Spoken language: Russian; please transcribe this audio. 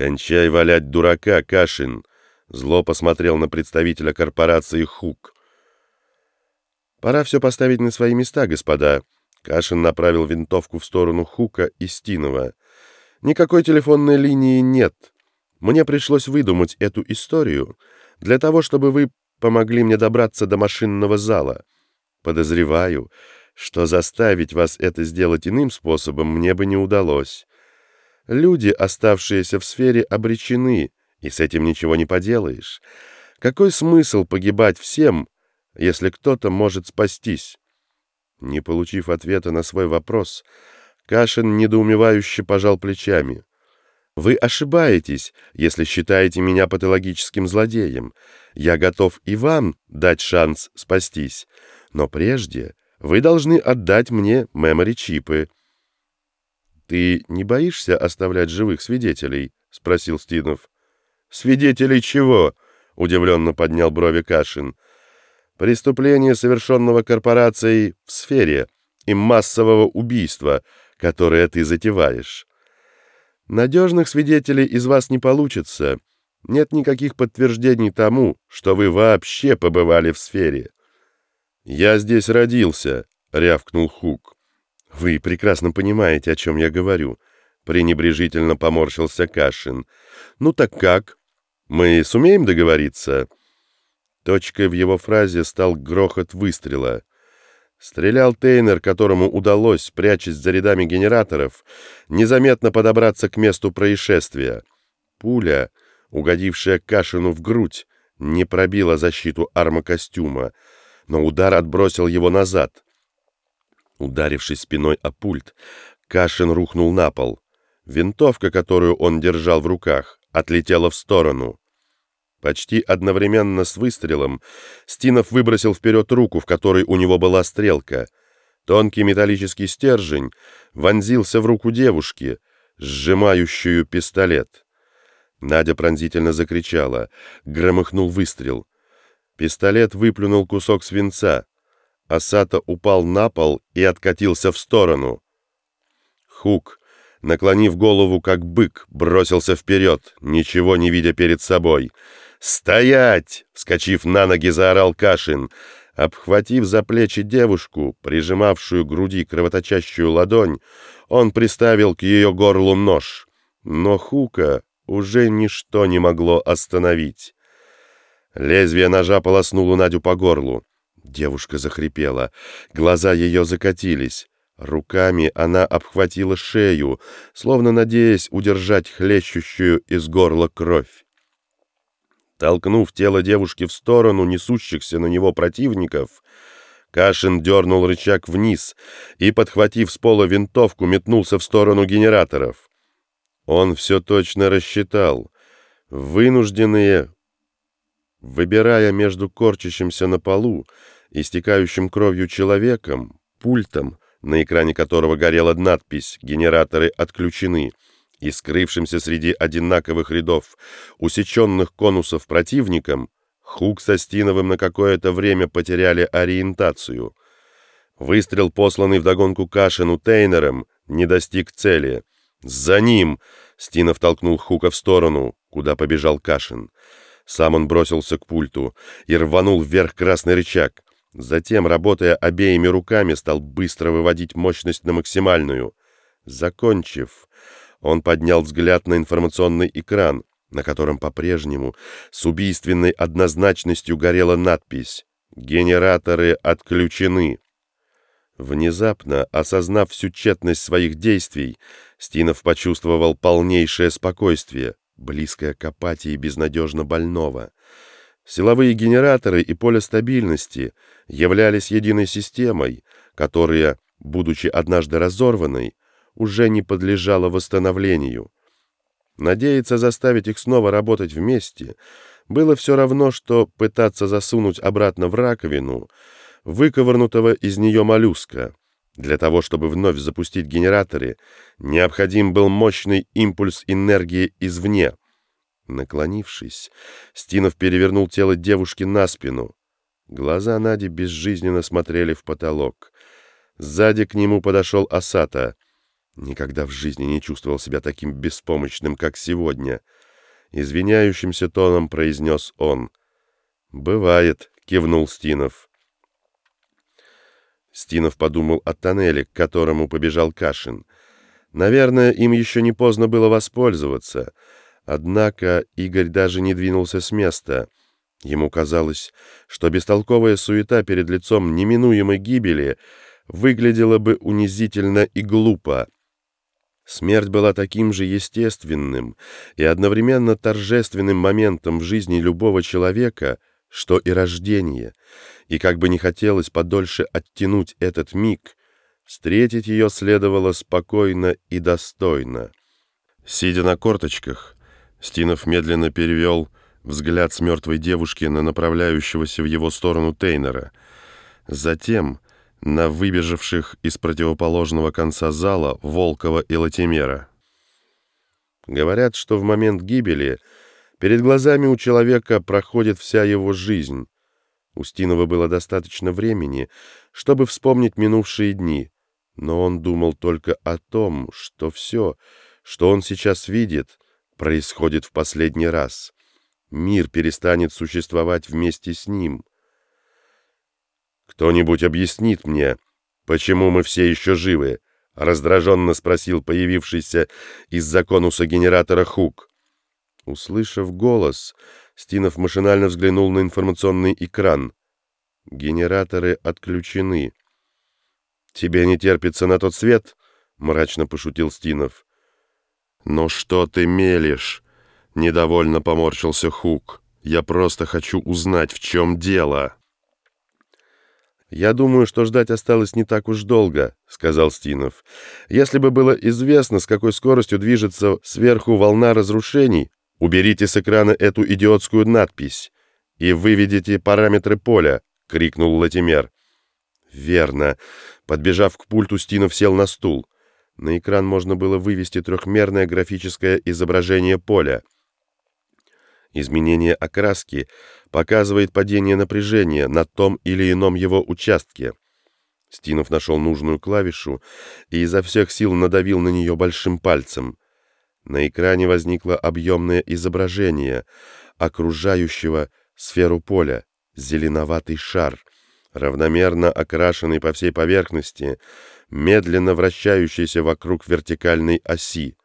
«Кончай валять дурака, Кашин!» Зло посмотрел на представителя корпорации «Хук». «Пора все поставить на свои места, господа». Кашин направил винтовку в сторону Хука и Стинова. «Никакой телефонной линии нет. Мне пришлось выдумать эту историю для того, чтобы вы помогли мне добраться до машинного зала. Подозреваю, что заставить вас это сделать иным способом мне бы не удалось. Люди, оставшиеся в сфере, обречены, и с этим ничего не поделаешь. Какой смысл погибать всем, если кто-то может спастись? Не получив ответа на свой вопрос, Кашин недоумевающе пожал плечами. «Вы ошибаетесь, если считаете меня патологическим злодеем. Я готов и вам дать шанс спастись, но прежде вы должны отдать мне мемори-чипы». «Ты не боишься оставлять живых свидетелей?» — спросил Стинов. «Свидетелей чего?» — удивленно поднял брови Кашин. «Преступление, совершенного корпорацией в сфере и массового убийства, которое ты затеваешь. Надежных свидетелей из вас не получится. Нет никаких подтверждений тому, что вы вообще побывали в сфере». «Я здесь родился», — рявкнул Хук. «Вы прекрасно понимаете, о чем я говорю», — пренебрежительно поморщился Кашин. «Ну так как? Мы сумеем договориться?» Точкой в его фразе стал грохот выстрела. Стрелял Тейнер, которому удалось, прячась за рядами генераторов, незаметно подобраться к месту происшествия. Пуля, угодившая Кашину в грудь, не пробила защиту армокостюма, но удар отбросил его назад — Ударившись спиной о пульт, Кашин рухнул на пол. Винтовка, которую он держал в руках, отлетела в сторону. Почти одновременно с выстрелом Стинов выбросил вперед руку, в которой у него была стрелка. Тонкий металлический стержень вонзился в руку девушки, сжимающую пистолет. Надя пронзительно закричала. Громыхнул выстрел. Пистолет выплюнул кусок свинца. Асата упал на пол и откатился в сторону. Хук, наклонив голову как бык, бросился вперед, ничего не видя перед собой. «Стоять!» — вскочив на ноги, заорал Кашин. Обхватив за плечи девушку, прижимавшую к груди кровоточащую ладонь, он приставил к ее горлу нож. Но Хука уже ничто не могло остановить. Лезвие ножа полоснуло Надю по горлу. Девушка захрипела, глаза ее закатились. Руками она обхватила шею, словно надеясь удержать хлещущую из горла кровь. Толкнув тело девушки в сторону несущихся на него противников, Кашин дернул рычаг вниз и, подхватив с пола винтовку, метнулся в сторону генераторов. Он все точно рассчитал. Вынужденные Выбирая между корчащимся на полу, истекающим кровью человеком, пультом, на экране которого горела надпись «Генераторы отключены», и скрывшимся среди одинаковых рядов усеченных конусов противником, Хук со Стиновым на какое-то время потеряли ориентацию. Выстрел, посланный вдогонку Кашину Тейнером, не достиг цели. «За ним!» — Стинов толкнул Хука в сторону, куда побежал Кашин. Сам он бросился к пульту и рванул вверх красный рычаг. Затем, работая обеими руками, стал быстро выводить мощность на максимальную. Закончив, он поднял взгляд на информационный экран, на котором по-прежнему с убийственной однозначностью горела надпись «Генераторы отключены». Внезапно, осознав всю тщетность своих действий, Стинов почувствовал полнейшее спокойствие близкая к апатии безнадежно больного. Силовые генераторы и поле стабильности являлись единой системой, которая, будучи однажды разорванной, уже не подлежала восстановлению. Надеяться заставить их снова работать вместе было все равно, что пытаться засунуть обратно в раковину выковырнутого из нее моллюска. Для того, чтобы вновь запустить генераторы, необходим был мощный импульс энергии извне. Наклонившись, Стинов перевернул тело девушки на спину. Глаза Нади безжизненно смотрели в потолок. Сзади к нему подошел Асата. Никогда в жизни не чувствовал себя таким беспомощным, как сегодня. Извиняющимся тоном произнес он. «Бывает», — кивнул Стинов. Стинов подумал о тоннеле, к которому побежал Кашин. Наверное, им еще не поздно было воспользоваться. Однако Игорь даже не двинулся с места. Ему казалось, что бестолковая суета перед лицом неминуемой гибели выглядела бы унизительно и глупо. Смерть была таким же естественным и одновременно торжественным моментом в жизни любого человека, что и рождение, и как бы не хотелось подольше оттянуть этот миг, встретить ее следовало спокойно и достойно. Сидя на корточках, Стинов медленно перевел взгляд с мертвой девушки на направляющегося в его сторону Тейнера. Затем на выбежавших из противоположного конца зала Волкова и Латимера. Говорят, что в момент гибели перед глазами у человека проходит вся его жизнь. У Стинова было достаточно времени, чтобы вспомнить минувшие дни, но он думал только о том, что все, что он сейчас видит, происходит в последний раз. Мир перестанет существовать вместе с ним — «Кто-нибудь объяснит мне, почему мы все еще живы?» — раздраженно спросил появившийся из-за конуса генератора Хук. Услышав голос, Стинов машинально взглянул на информационный экран. «Генераторы отключены». «Тебе не терпится на тот свет?» — мрачно пошутил Стинов. «Ну что ты мелешь?» — недовольно поморщился Хук. «Я просто хочу узнать, в чем дело». «Я думаю, что ждать осталось не так уж долго», — сказал Стинов. «Если бы было известно, с какой скоростью движется сверху волна разрушений, уберите с экрана эту идиотскую надпись и выведите параметры поля», — крикнул Латимер. «Верно». Подбежав к пульту, Стинов сел на стул. На экран можно было вывести трехмерное графическое изображение поля. Изменение окраски показывает падение напряжения на том или ином его участке. Стинов нашел нужную клавишу и изо всех сил надавил на нее большим пальцем. На экране возникло объемное изображение окружающего сферу поля, зеленоватый шар, равномерно окрашенный по всей поверхности, медленно вращающийся вокруг вертикальной оси.